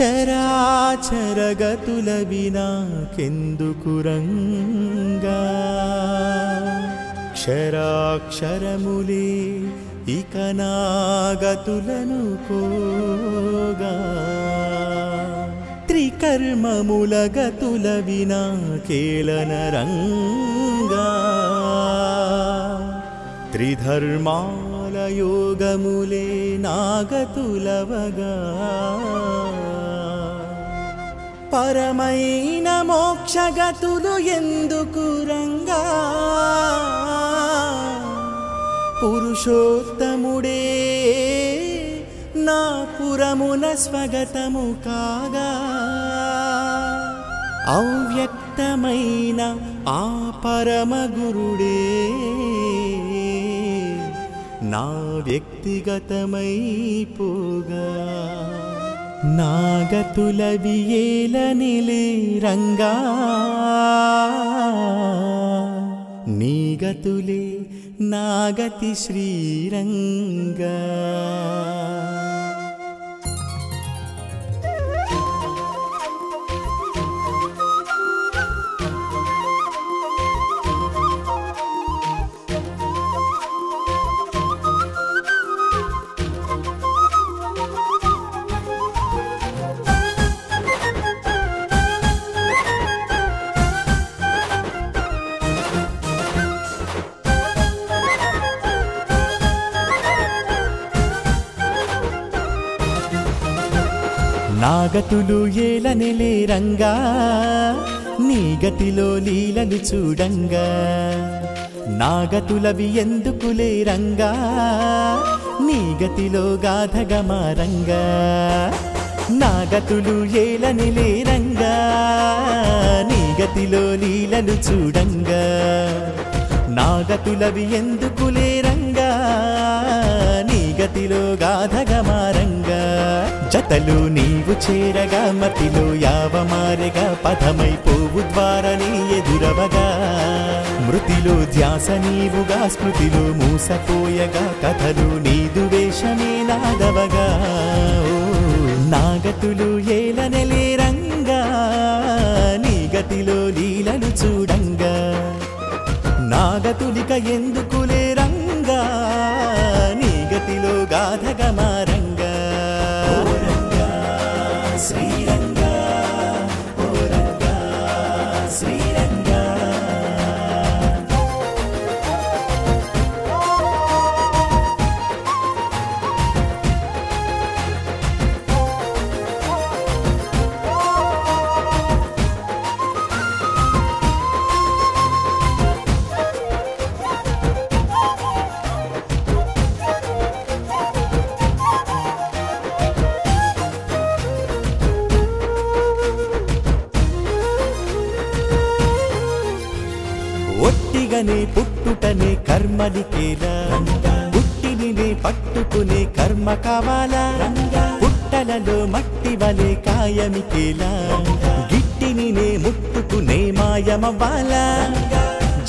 చరాచరగతుల వినాకెందుకురంగా క్షరాక్షరములే ఇక నాగతులను కోగా త్రికర్మముల గతుల వినా కేలన రంగా త్రిధర్మాల యోగములే నాగతులవగా. పరమైన మోక్షగతులు ఎందుకు రంగా? పురుషోత్తముడే నా పురమున స్వగతము కాగా. అవ్యక్తమైన ఆ పరమ గురుడే నా వ్యక్తిగతమైపోగా. నాగతుల వియేల నిలే రంగా నీగతులే నాగతి శ్రీరంగా. నాగతులు ఏలనెలే రంగా నీ గతిలో లీలలు చూడంగా. నాగతులవి ఎందుకులే రంగా నీ గతిలో గాధగమారంగా నాగతులు ఏలనిలే రంగా నీ గతిలో లీలలు చూడంగా. నాగతులవి ఎందుకులే రంగా నీ గతిలో గాధగమారంగా జతలు నీవు చేరగా మతిలో యావమారెగా పథమైపోవు ద్వారని ఎదురవగా. మృతిలో ధ్యాస నీవుగా స్మృతిలో మూసపోయగా కథలు నీదు వేషమే నాదవగా. ఓ నాగతులు ఏలనెలే రంగా నీ గతిలో లీలలు చూడంగా. నాగతులిక ఎందుకు శ్రీరంగా ఓ పుట్టుటనే పుట్టుటనే కర్మలికేలా పుట్టినినే పట్టుకునే కర్మ కావాలా? పుట్టలలో మట్టి వలె కాయమికేలా గిట్టినినే ముట్టుకునే మాయమవ్వాలా?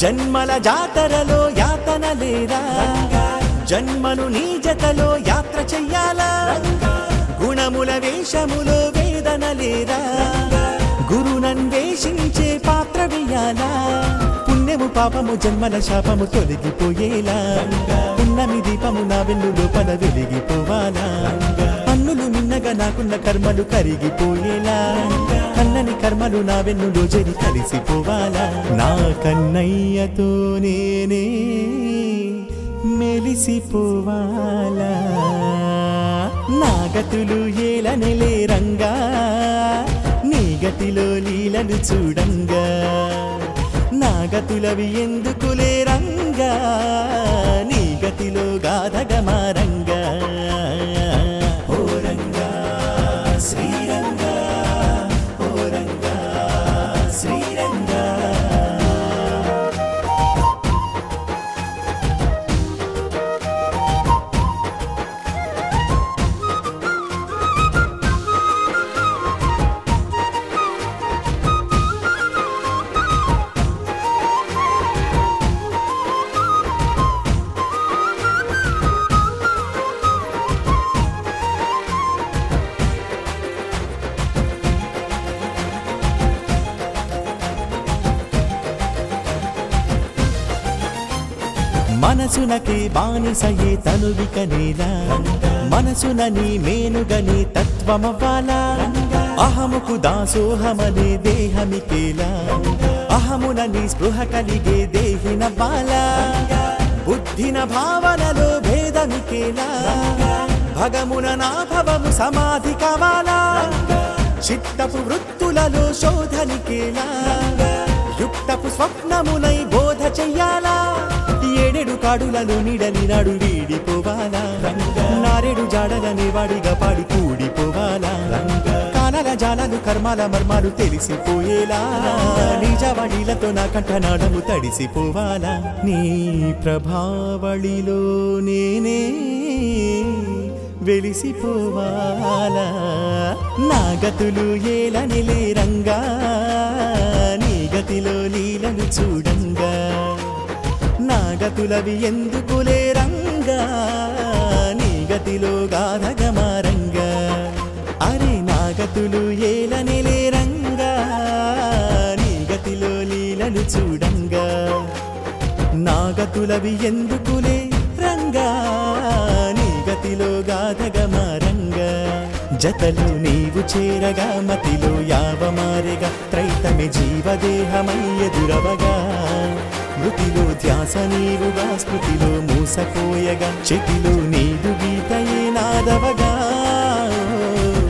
జన్మల జాతరలో యాతన లేదా జన్మను నీ జతలో యాత్ర చెయ్యాలా? గుణముల వేషములో వేదన లేదా గురునన్వేషించే పాత్ర వేయాలా పాపము పాపము జన్మల శాపము తొలగిపోయేలా. ఉన్నమి దీపము నా వెన్ను లోపల వెలిగిపోవాలా. పన్నులు మిన్నగా నాకున్న కర్మలు కరిగిపోయేలా. కన్నని కర్మలు నా వెన్ను రోజరి కలిసిపోవాలా. నా కన్నయ్యతో నేనే మెలిసిపోవాలా. నాగతులు ఏలనెలే రంగా నీ గతిలో లీలను చూడంగా. గతులవి ఎందుకులే రంగా? నీ గతిలో గాధగమారంగా మనసునకి బానిసయే తనువిక నేల మనసునని మేనుగని తత్వమవ్వాలా. అహముకు దాసోహమనే దేహమికేలా. అహమునని స్పృహ కలిగే దేహినవ్వాలా. బుద్ధిన భావనలో భేదమికేలా. భగమున నా భవము సమాధి కావాలా. చిత్తపు వృత్తులలో శోధనికేలా. యుక్తపు స్వప్నమునై బోధ చెయ్యాలా. జాడులను కాడులలో నిడలి నాడు వీడిపోవాలా? నారెడు జాడలని వాడిగా పాడి కూడిపోవాలా? కానల జాలలు కర్మాల మర్మాలు తెలిసిపోయేలా? నిజవడిలతో నా కంఠనాడము తడిసిపోవాలా? నీ ప్రభావళిలో నేనే వెలిసిపోవాలా? నా గతులు ఏలనిలే రంగా నీ గతిలో లీలను చూడంగా? గతులవి ఎందుకులే రంగా? నీ గతిలో గాధగమారంగా అరే నా గతులు ఏలనిలే రంగా? నీ గతిలో లీలను చూడంగా? నా గతులవి ఎందుకులే రంగా? నీ గతిలో గాధగమారంగా జతలు నీవు చేరగా మతిలో యావమారెగా త్రైతమి జీవదేహమయ్య దురవగా స్మృతిలో ధ్యాస నీరుగా స్మృతిలో మూసపోయగా చెతిలో నీరు గీతయే నాదవగా.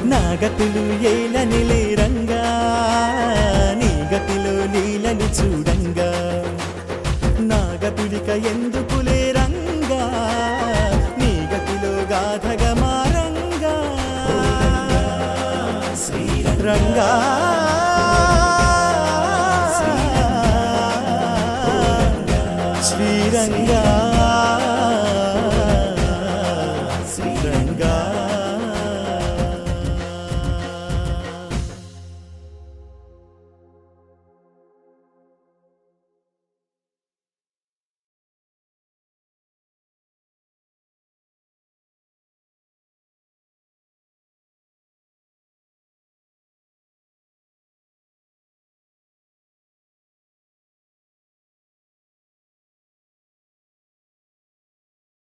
నాగతులు ఏల నిలేరంగా నీ గతిలో నీలని చూడంగా. నాగతుడిక ఎందుకు లేరంగా నీ గతిలో గాథగా మారంగా. శ్రీరంగా.